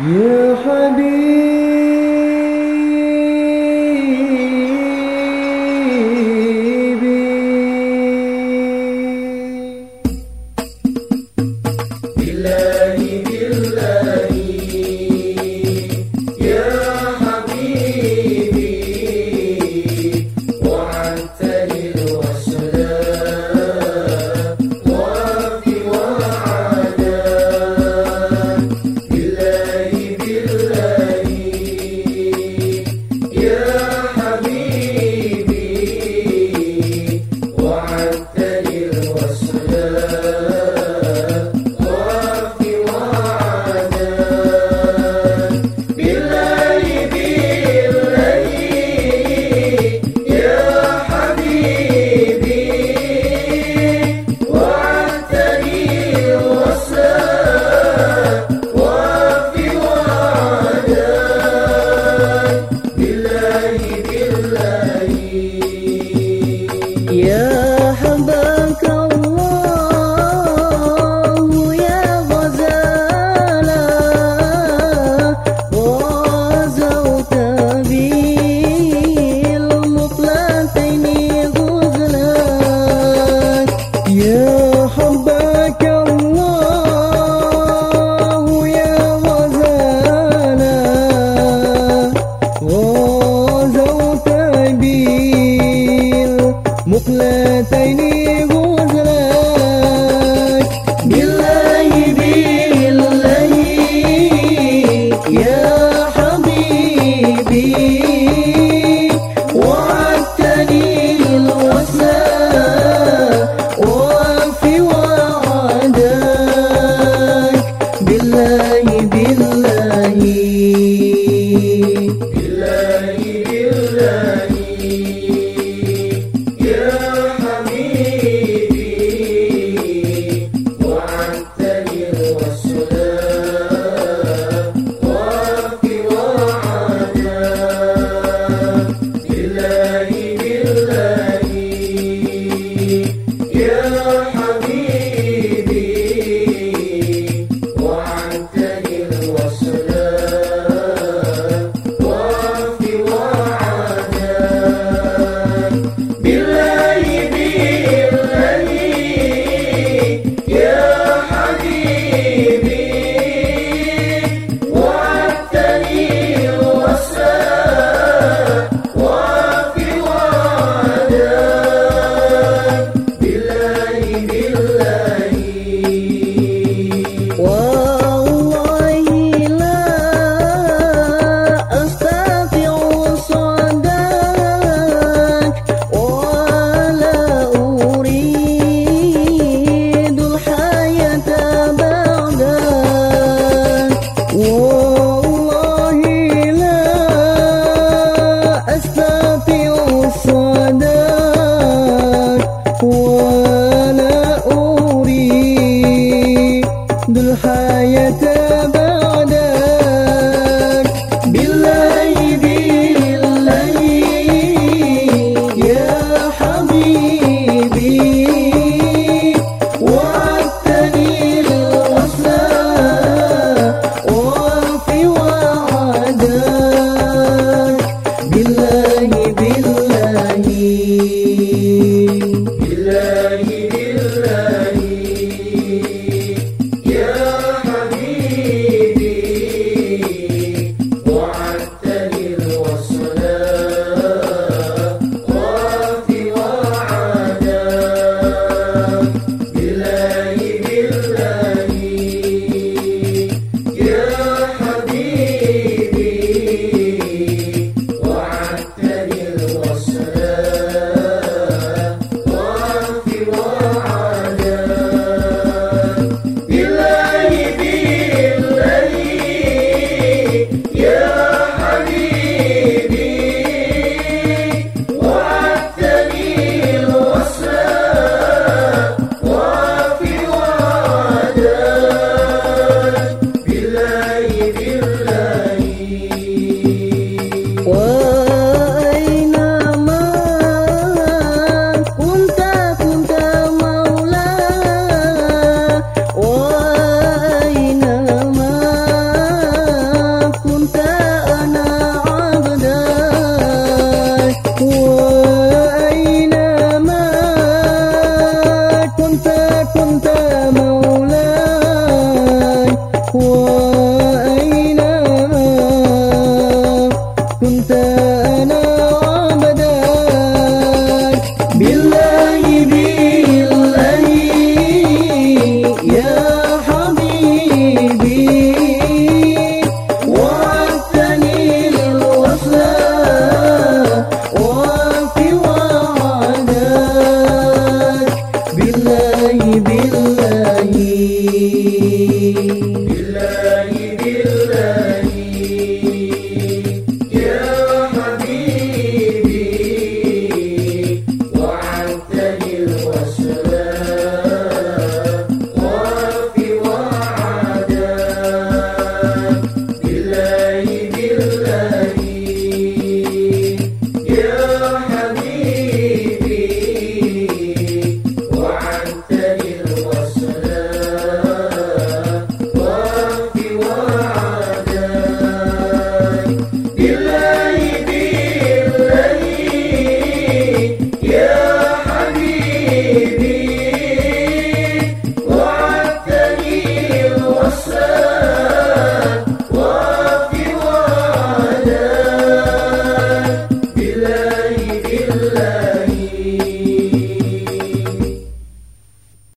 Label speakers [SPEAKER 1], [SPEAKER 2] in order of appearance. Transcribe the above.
[SPEAKER 1] يا حبيبي love.